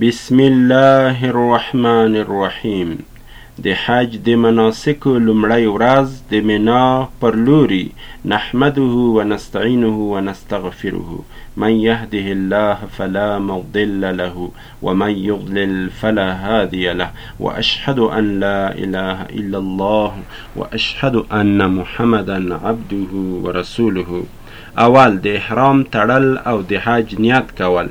بسم الله الرحمن الرحیم د حج د مناسکو لومړی ورځ د منا پر لوري نحمده ونستعینه ونستغفره من یهده الله فلا مضل له ومن یضلل فلا هادی له واشهد ان لا اله الا الله واشهد ان محمدا عبده ورسوله اول د احرام تړل او د حج نیت کول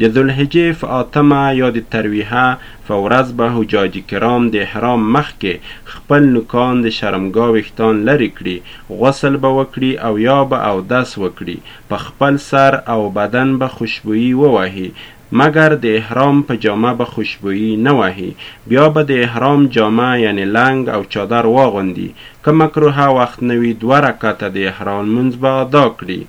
د ذوالحجې ف آتمه یا د ترویحه ف ورځ به حجاج کرام د احرام مخکې خپل نوکان د شرمګاه ویښتان لرې کړي، غسل به وکړي او یا به اودس وکړي، په خپل سر او بدن به خوشبویي ووهي، مګر د احرام په جامه به خوشبویي نه وهي، بیا به د احرام جامه یعنې لنګ او چادر واغوندي، که مکروهه وخت نه وي دوه رکعته د احرام لمونځ به ادا کړي،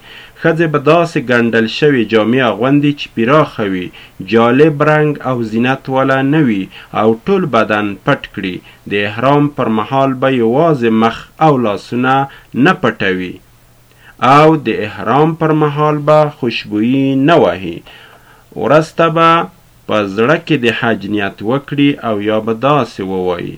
ښځې به داسې ګنډل شوې جامې اغوندي چې پراخه وي، جالب رنګ او زینت واله نه وي او ټول بدن پټ کړي، د احرام پر مهال به یوازې مخ او لاسونه نه پټوي او د احرام پر مهال به خوشبويي نه وهي، ورسته به په زړه کې د حج نیت وکړي او یا به داسې ووايي.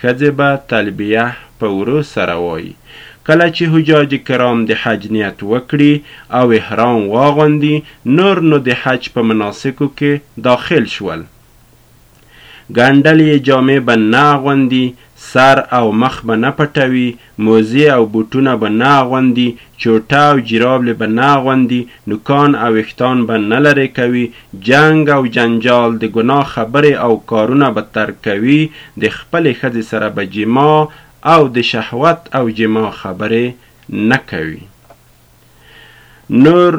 ښځې به تلبیه په ورو سره وایي. کله چې حجاج کرام د حج نیت وکړي او احرام واغوندي نور نو د حج په مناسکو کې داخل شول. ګنډلې جامې به نه اغوندي، سر او مخ به نه پټوي، موزې او بوټونه به نه اغوندي، چوټه او جیرابلې به نه اغوندي، نوکان او ویښتان به نه لرې کوي، جنګ او جنجال، د ګناه خبرې او کارونه به ترک کوي، د خپلې ښځې سره به جماع او د شهوت او جماع خبرې نه کوي. نور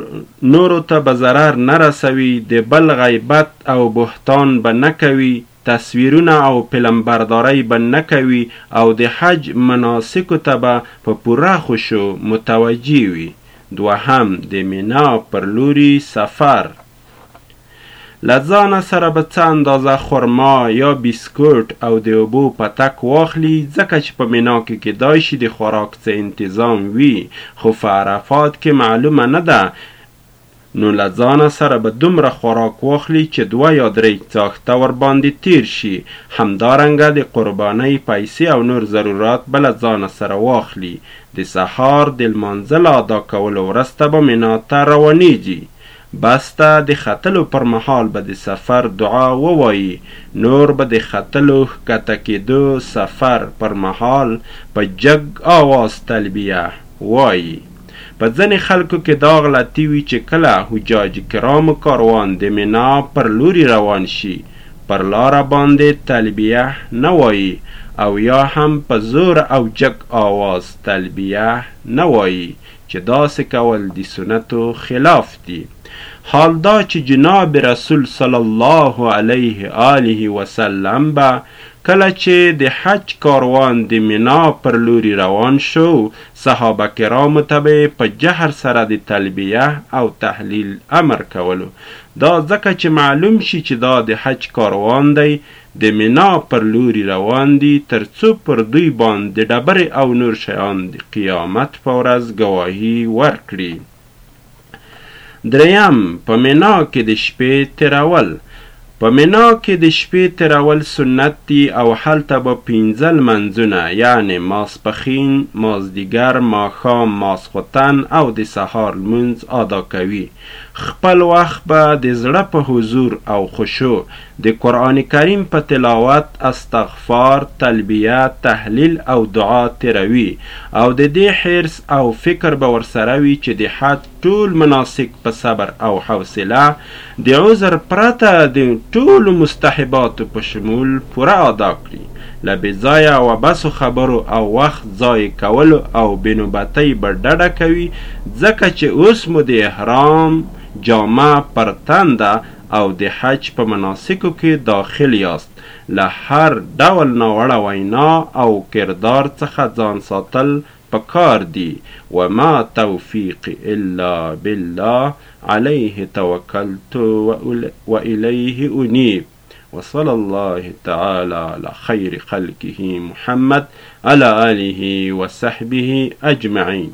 نورو ته به ضرر نه رسوي، د بل غیبت او بهتان به نه کوي، تصویرونه او فلمبردارۍ به نه کوي او د حج مناسکو ته به په پوره خشوع متوجه وي. دوهم، د مینا پر لوري سفر. له ځانه سره به څه اندازه خرما یا بیسکوټ او د اوبو پتک واخلي ځکه چې په مینا کې کیدای شي د خوراک څه انتظام وي خو فه عرفات کې معلومه نه ده نو له ځانه سره به دومره خوراک واخلي چې دوه یا درې څاښته ورباندې تیر شي همدارنګه د قربانۍ پیسې او نور ضرورات به له ځانه سره واخلي د سهار د لمانځه له ادا کولو ورسته به مینا ته روانیږي بس ته د ختلو پر مهال به د سفر دعا ووايي، نور به د ختلو، ښکته کېدو، سفر، پر مهال په جګ آواز تلبیه، وايي. په ځنې خلکو کې دا غلطي وي چې کله حجاج کرامو کاروان د منا پر لوري روان شي، پر لاره باندې تلبیه نه وايي او یا هم په زور او جګ آواز تلبیه نه وايي چې داسې کول د سنتو خلاف دي حال دا چې جناب رسول صلی الله علیه آله وسلم به کله چې د حج کاروان د مینا پر لوري روان شو صحابه کرامو ته به په جهر سره د تلبیه او تحلیل امر کولو دا ځکه چې معلوم شي چې دا د حج کاروان دی د مینا پر لوري روان دي تر څو پر دوی باندې ډبرې او نور شیان د قیامت په ورځ ګواهي ورکړي. درېیم، په مینا کې د شپې تېرول، په مینا کې د شپې تېرول سنت دي او هلته به پنځه لمنځونه یعنې ماسپښین، مازدیګر، ماښام، ماسخوتن او د سهار لمونځ ادا کوي، خپل وخت به د زړه په حضور او خشوع د قرآن کریم په تلاوت، استغفار، تلبیه، تهلیل او دعا تیروي او د دې حرص او فکر به ورسره وي چې د حج ټول مناسک په صبر او حوصله د عذر پرته د ټولو مستحباتو په شمول پوره ادا کړي، له بې ځایه او عبثو خبرو او وخت ضایع کولو او بې نوبتۍ به ډډه کوي ځکه چې اوس مو د احرام جامه پر تن ده او د حج په مناسکو کې داخل یاست، له هر ډول ناوړه وینا او کردار څخه ځان ساتل په کار دي، وما توفیقی الا بالله علیه توکلت والیه انیب وصلی الله تعالی علی خیر خلقه محمد علی آله وصحبه اجمعین.